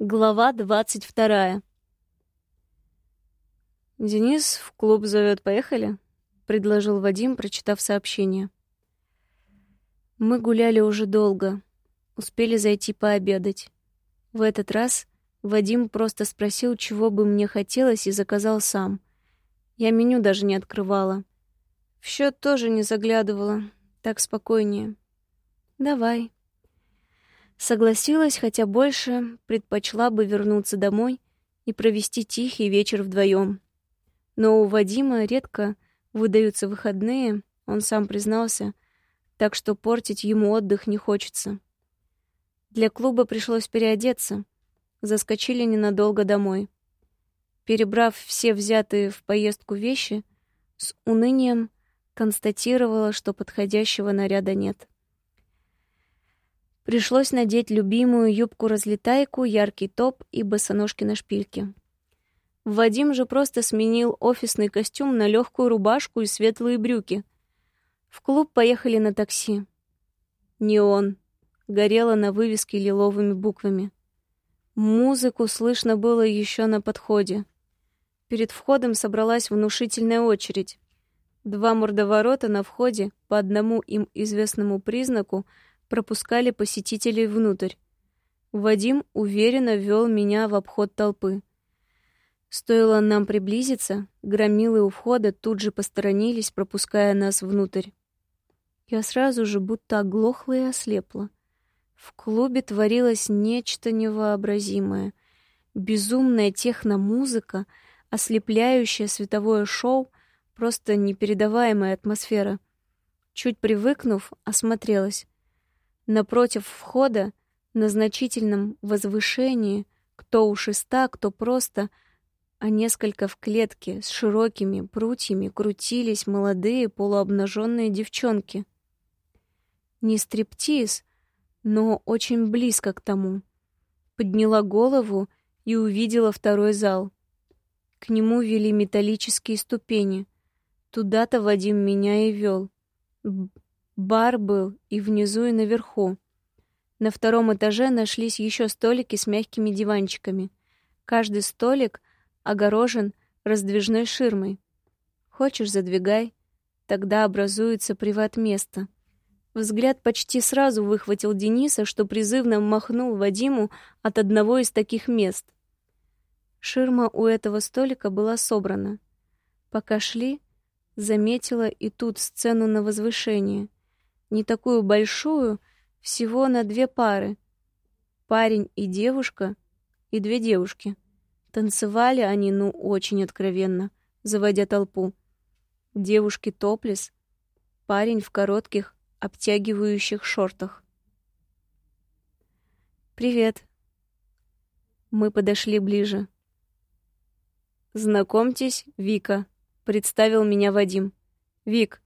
Глава двадцать вторая. «Денис в клуб зовет, поехали?» — предложил Вадим, прочитав сообщение. Мы гуляли уже долго, успели зайти пообедать. В этот раз Вадим просто спросил, чего бы мне хотелось, и заказал сам. Я меню даже не открывала. В счет тоже не заглядывала, так спокойнее. «Давай», Согласилась, хотя больше предпочла бы вернуться домой и провести тихий вечер вдвоем. Но у Вадима редко выдаются выходные, он сам признался, так что портить ему отдых не хочется. Для клуба пришлось переодеться. Заскочили ненадолго домой. Перебрав все взятые в поездку вещи, с унынием констатировала, что подходящего наряда нет. Пришлось надеть любимую юбку-разлетайку, яркий топ и босоножки на шпильке. Вадим же просто сменил офисный костюм на легкую рубашку и светлые брюки. В клуб поехали на такси. Неон. Горело на вывеске лиловыми буквами. Музыку слышно было еще на подходе. Перед входом собралась внушительная очередь. Два мордоворота на входе, по одному им известному признаку, пропускали посетителей внутрь. Вадим уверенно вел меня в обход толпы. Стоило нам приблизиться, громилы у входа тут же посторонились, пропуская нас внутрь. Я сразу же будто оглохла и ослепла. В клубе творилось нечто невообразимое. Безумная техномузыка, ослепляющее световое шоу, просто непередаваемая атмосфера. Чуть привыкнув, осмотрелась. Напротив входа, на значительном возвышении, кто у шеста, кто просто, а несколько в клетке с широкими прутьями крутились молодые полуобнаженные девчонки. Не стриптиз, но очень близко к тому. Подняла голову и увидела второй зал. К нему вели металлические ступени. Туда-то Вадим меня и вел. Бар был и внизу, и наверху. На втором этаже нашлись еще столики с мягкими диванчиками. Каждый столик огорожен раздвижной ширмой. Хочешь, задвигай, тогда образуется приват-место. Взгляд почти сразу выхватил Дениса, что призывно махнул Вадиму от одного из таких мест. Ширма у этого столика была собрана. Пока шли, заметила и тут сцену на возвышении не такую большую, всего на две пары. Парень и девушка, и две девушки. Танцевали они, ну, очень откровенно, заводя толпу. Девушки топлес, парень в коротких, обтягивающих шортах. «Привет». Мы подошли ближе. «Знакомьтесь, Вика», — представил меня Вадим. «Вик,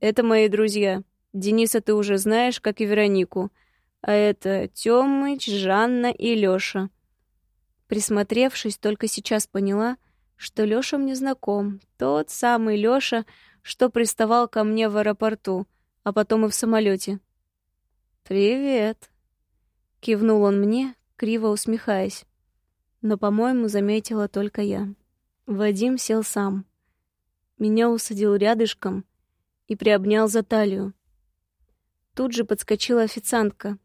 это мои друзья. Дениса ты уже знаешь, как и Веронику. А это Тёмыч, Жанна и Лёша. Присмотревшись, только сейчас поняла, что Лёша мне знаком. Тот самый Лёша, что приставал ко мне в аэропорту, а потом и в самолете. «Привет», — кивнул он мне, криво усмехаясь. Но, по-моему, заметила только я. Вадим сел сам. Меня усадил рядышком и приобнял за талию. Тут же подскочила официантка.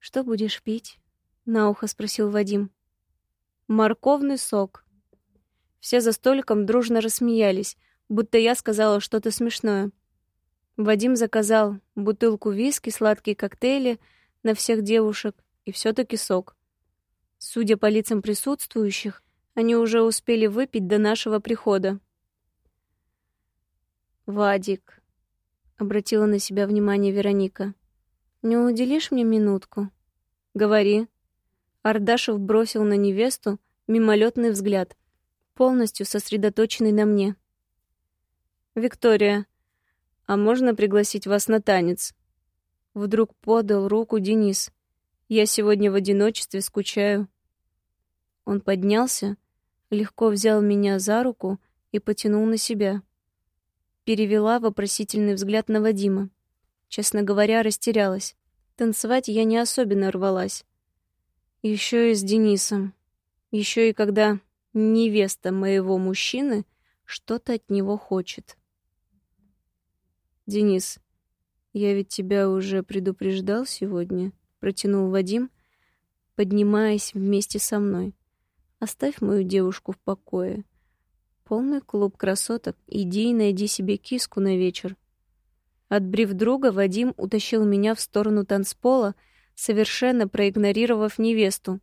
«Что будешь пить?» — на ухо спросил Вадим. «Морковный сок». Все за столиком дружно рассмеялись, будто я сказала что-то смешное. Вадим заказал бутылку виски, сладкие коктейли на всех девушек и все таки сок. Судя по лицам присутствующих, они уже успели выпить до нашего прихода. «Вадик, обратила на себя внимание Вероника. Не уделишь мне минутку? Говори. Ардашев бросил на невесту мимолетный взгляд, полностью сосредоточенный на мне. Виктория, а можно пригласить вас на танец? Вдруг подал руку Денис. Я сегодня в одиночестве скучаю. Он поднялся, легко взял меня за руку и потянул на себя перевела вопросительный взгляд на Вадима. Честно говоря, растерялась. Танцевать я не особенно рвалась. Еще и с Денисом. Еще и когда невеста моего мужчины что-то от него хочет. Денис, я ведь тебя уже предупреждал сегодня, протянул Вадим, поднимаясь вместе со мной. Оставь мою девушку в покое. Полный клуб красоток. Иди и найди себе киску на вечер. Отбрив друга, Вадим утащил меня в сторону танцпола, совершенно проигнорировав невесту.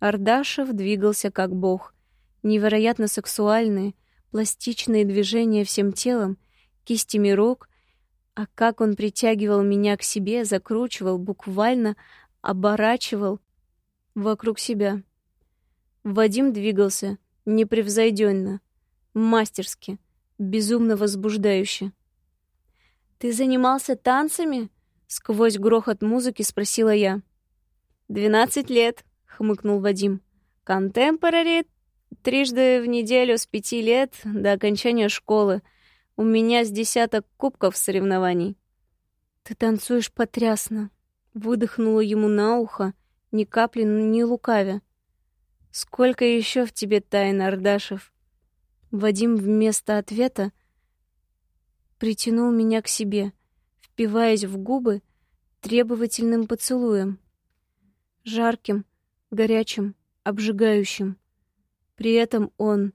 Ардашев двигался как бог. Невероятно сексуальные, пластичные движения всем телом, кистями рук, а как он притягивал меня к себе, закручивал, буквально оборачивал вокруг себя. Вадим двигался непревзойденно, мастерски, безумно возбуждающе. «Ты занимался танцами?» — сквозь грохот музыки спросила я. «Двенадцать лет», — хмыкнул Вадим. «Контемпорари трижды в неделю с пяти лет до окончания школы. У меня с десяток кубков соревнований». «Ты танцуешь потрясно», — выдохнула ему на ухо, ни капли не лукавя. «Сколько еще в тебе тайн, Ардашев?» Вадим вместо ответа притянул меня к себе, впиваясь в губы требовательным поцелуем. Жарким, горячим, обжигающим. При этом он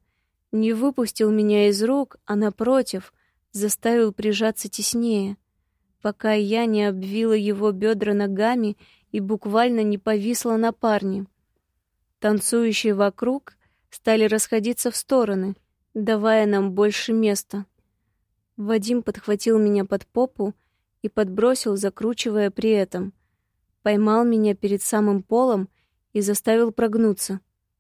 не выпустил меня из рук, а напротив, заставил прижаться теснее, пока я не обвила его бедра ногами и буквально не повисла на парне. Танцующие вокруг стали расходиться в стороны, давая нам больше места. Вадим подхватил меня под попу и подбросил, закручивая при этом. Поймал меня перед самым полом и заставил прогнуться.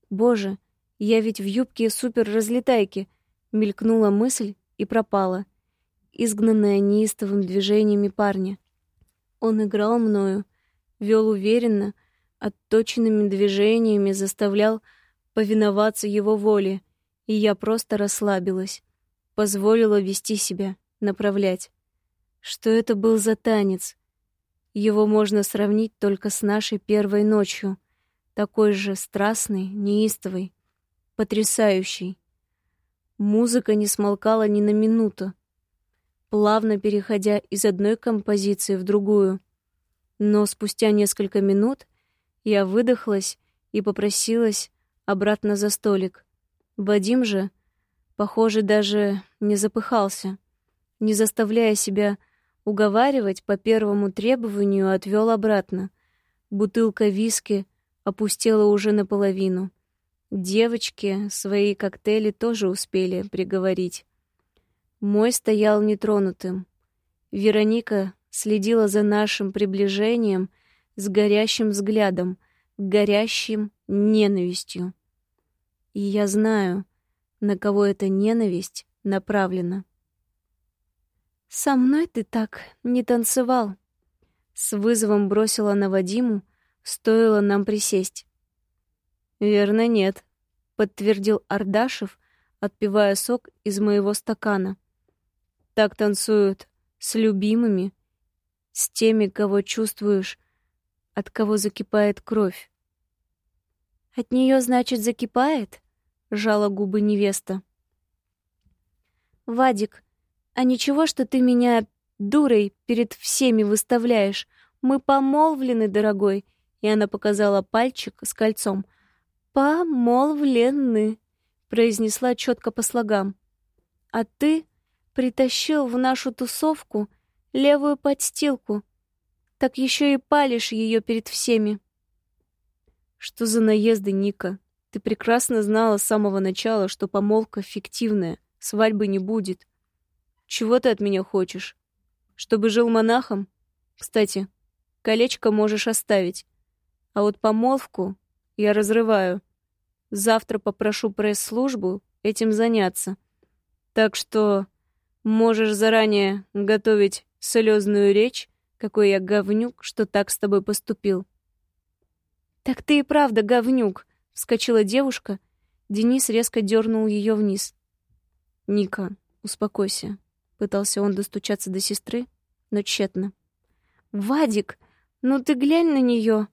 Боже, я ведь в юбке супер-разлетайки. Мелькнула мысль и пропала, изгнанная неистовым движениями парня. Он играл мною, вел уверенно, отточенными движениями заставлял повиноваться его воле, и я просто расслабилась, позволила вести себя, направлять. Что это был за танец? Его можно сравнить только с нашей первой ночью, такой же страстной, неистовой, потрясающей. Музыка не смолкала ни на минуту, плавно переходя из одной композиции в другую. Но спустя несколько минут я выдохлась и попросилась обратно за столик. Вадим же, похоже, даже не запыхался, не заставляя себя уговаривать по первому требованию отвел обратно. Бутылка виски опустела уже наполовину. Девочки свои коктейли тоже успели приговорить. Мой стоял нетронутым. Вероника следила за нашим приближением — с горящим взглядом, горящим ненавистью. И я знаю, на кого эта ненависть направлена. «Со мной ты так не танцевал», — с вызовом бросила на Вадиму, стоило нам присесть. «Верно, нет», — подтвердил Ардашев, отпивая сок из моего стакана. «Так танцуют с любимыми, с теми, кого чувствуешь от кого закипает кровь. От нее, значит, закипает? Жала губы невеста. Вадик, а ничего, что ты меня дурой перед всеми выставляешь? Мы помолвлены, дорогой. И она показала пальчик с кольцом. Помолвлены, произнесла четко по слогам. А ты притащил в нашу тусовку левую подстилку — так еще и палишь ее перед всеми. Что за наезды, Ника? Ты прекрасно знала с самого начала, что помолвка фиктивная, свадьбы не будет. Чего ты от меня хочешь? Чтобы жил монахом? Кстати, колечко можешь оставить. А вот помолвку я разрываю. Завтра попрошу пресс-службу этим заняться. Так что можешь заранее готовить слезную речь какой я говнюк, что так с тобой поступил. Так ты и правда говнюк, вскочила девушка. Денис резко дернул ее вниз. Ника, успокойся, пытался он достучаться до сестры, но тщетно. Вадик, ну ты глянь на нее.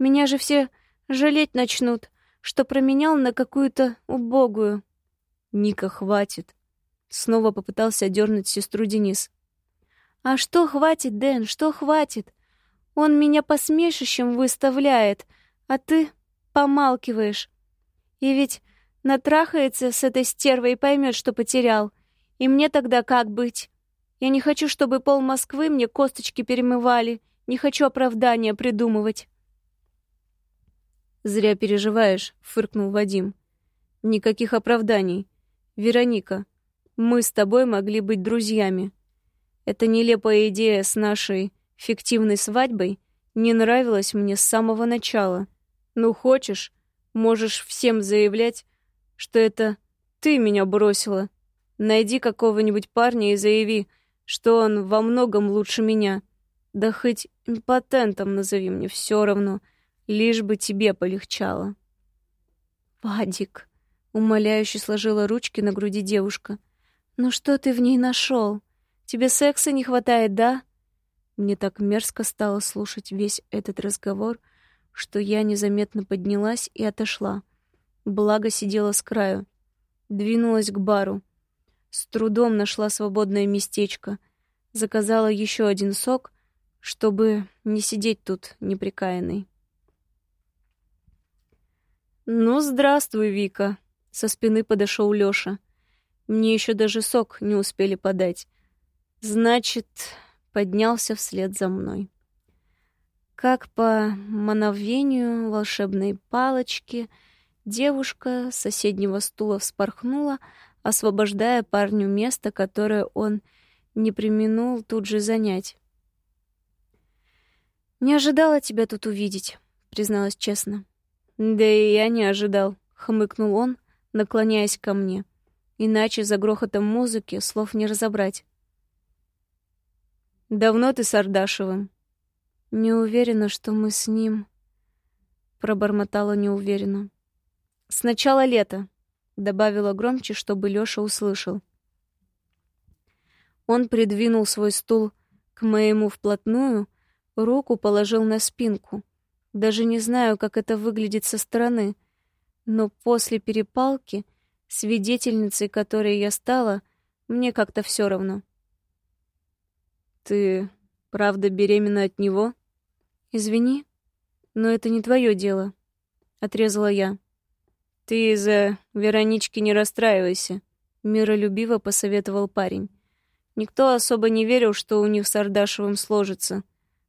Меня же все Жалеть начнут, что променял на какую-то убогую. Ника, хватит. Снова попытался дернуть сестру Денис. А что хватит, Дэн, что хватит? Он меня посмешищем выставляет, а ты помалкиваешь. И ведь натрахается с этой стервой и поймет, что потерял. И мне тогда как быть? Я не хочу, чтобы пол Москвы мне косточки перемывали. Не хочу оправдания придумывать. «Зря переживаешь», — фыркнул Вадим. «Никаких оправданий. Вероника, мы с тобой могли быть друзьями. Эта нелепая идея с нашей фиктивной свадьбой не нравилась мне с самого начала. Ну, хочешь, можешь всем заявлять, что это ты меня бросила. Найди какого-нибудь парня и заяви, что он во многом лучше меня. Да хоть импотентом назови мне, все равно, лишь бы тебе полегчало. «Вадик», — умоляюще сложила ручки на груди девушка, — «ну что ты в ней нашел? Тебе секса не хватает, да?» Мне так мерзко стало слушать весь этот разговор, что я незаметно поднялась и отошла. Благо сидела с краю. Двинулась к бару. С трудом нашла свободное местечко. Заказала еще один сок, чтобы не сидеть тут неприкаянной. «Ну, здравствуй, Вика!» Со спины подошел Лёша. Мне еще даже сок не успели подать. Значит, поднялся вслед за мной. Как по мановению волшебной палочки, девушка с соседнего стула вспорхнула, освобождая парню место, которое он не применул тут же занять. «Не ожидала тебя тут увидеть», — призналась честно. «Да и я не ожидал», — хмыкнул он, наклоняясь ко мне. Иначе за грохотом музыки слов не разобрать. «Давно ты с Ардашевым?» «Не уверена, что мы с ним...» Пробормотала неуверенно. «С начала лета», — добавила громче, чтобы Лёша услышал. Он придвинул свой стул к моему вплотную, руку положил на спинку. Даже не знаю, как это выглядит со стороны, но после перепалки, свидетельницей которой я стала, мне как-то все равно. «Ты правда беременна от него?» «Извини, но это не твое дело», — отрезала я. «Ты из-за Веронички не расстраивайся», — миролюбиво посоветовал парень. Никто особо не верил, что у них с Ардашевым сложится.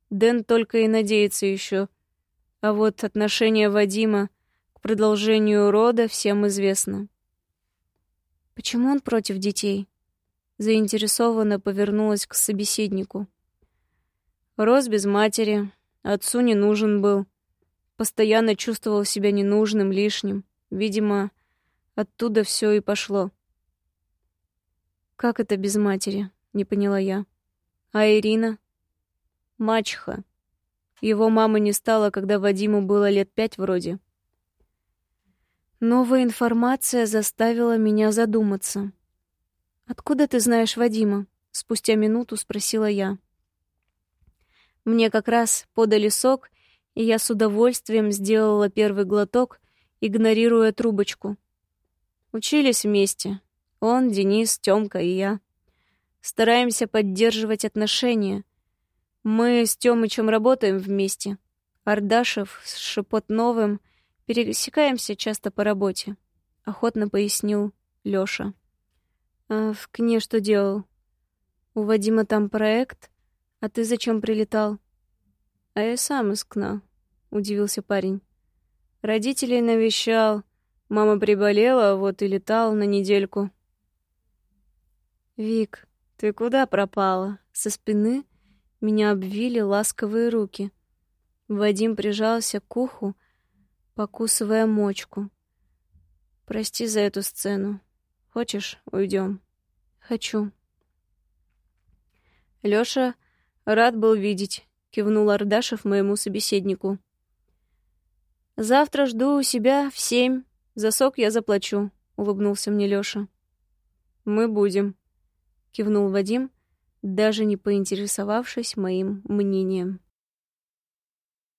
Дэн только и надеется еще. А вот отношение Вадима к продолжению рода всем известно. «Почему он против детей?» Заинтересованно повернулась к собеседнику. Рос без матери, отцу не нужен был. Постоянно чувствовал себя ненужным, лишним. Видимо, оттуда все и пошло. «Как это без матери?» — не поняла я. «А Ирина?» «Мачеха. Его мамы не стало, когда Вадиму было лет пять вроде». Новая информация заставила меня задуматься. «Откуда ты знаешь Вадима?» — спустя минуту спросила я. Мне как раз подали сок, и я с удовольствием сделала первый глоток, игнорируя трубочку. Учились вместе. Он, Денис, Тёмка и я. Стараемся поддерживать отношения. Мы с Тёмычем работаем вместе. Ардашев с Шепотновым пересекаемся часто по работе. Охотно пояснил Лёша. А в Кне что делал? У Вадима там проект, а ты зачем прилетал? А я сам из Кна, удивился парень. Родителей навещал, мама приболела, вот и летал на недельку. Вик, ты куда пропала? Со спины меня обвили ласковые руки. Вадим прижался к уху, покусывая мочку. Прости за эту сцену. Хочешь, уйдем? Хочу. Лёша рад был видеть, кивнул Ардашев моему собеседнику. Завтра жду у себя в семь. За сок я заплачу, улыбнулся мне Лёша. Мы будем, кивнул Вадим, даже не поинтересовавшись моим мнением.